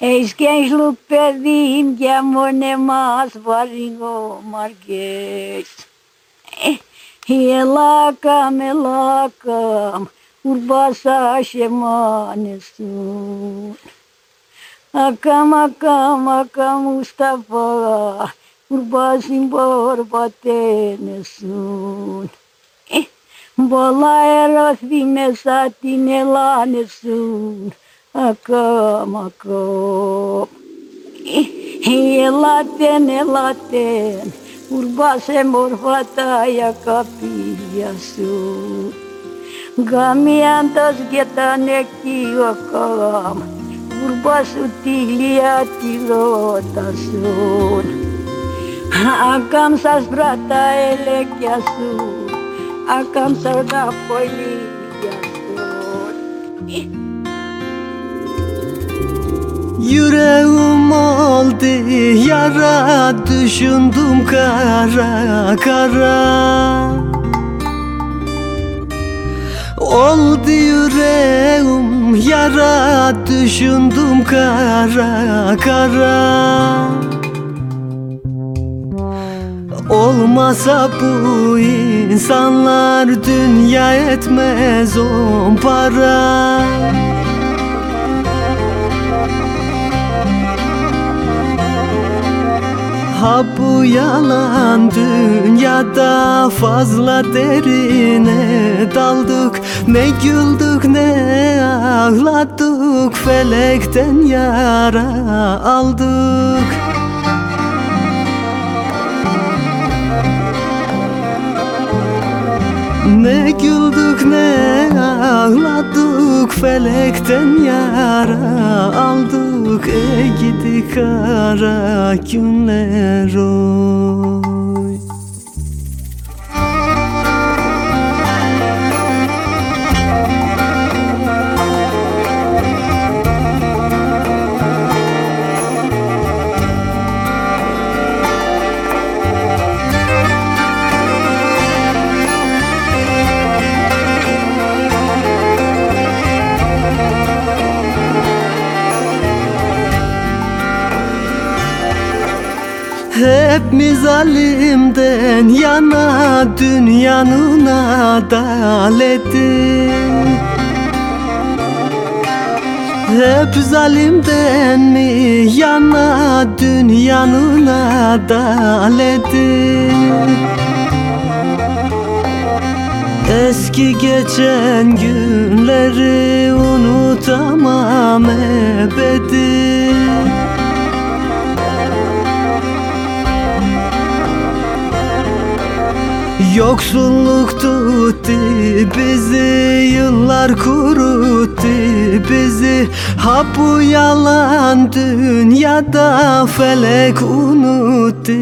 Eis quem look perdin que amor ne mas varingo marques. Hielakam eh, elakam urbasa shemanesun. Akam akam akam Mustafa urbasin borbatenesun. Balaeros vimesatinelanesun. Eh, Ακό, μακό. Ελάτε, ελάτε, ουρβάσε μορφά τα ιακαπίδια σου. Γαμιάντας γετανεκή ο κάμ, ουρμπά σου τηλιά τη ρότα σου. Ακάμ βράτα ελέκια σου, ακάμ τα φωλίγια σου. Yüreğim oldu yara düşündüm kara kara. Oldu yüreğim yara düşündüm kara kara. Olmasa bu insanlar dünya etmez on para Ha bu yalan dünyada fazla derine daldık. Ne güldük ne ağladık felekten yara aldık. Ne güldük ne ağladık felekten yara aldık Ey gidi kara günler oy Hep mi zalimden yana dünyanın adaleti. Hep zalimden mi yana dünyanın adaleti? Eski geçen günleri unutamam ebedi Yoksulluk tuttu bizi Yıllar kuruttu bizi. Ha bu yalan dünyada Felek unuttu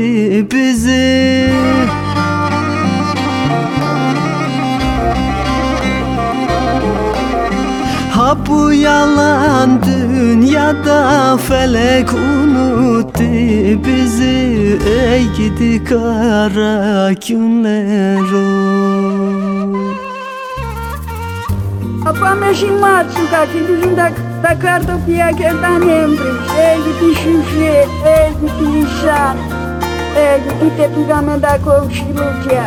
bizi. Ha bu yalan dünyada felek unuttu bizi Gidi kara günler o Apame și mațu, ca fi dușim da cartofia că da nembre Egi ti șușe, egi ti șan Egi ti te pigame da coc și lucea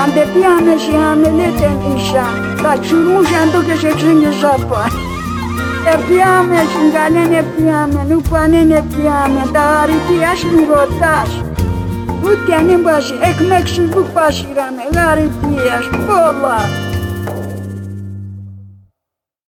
Am de piame și amele te nișa Ca ciurmu și am ducă și cine șapa E piame și în galene piame, nu pane ne piame Dar aritia și în rotași Bu denin başı, ekmeksiz bu negar garip diye, bola.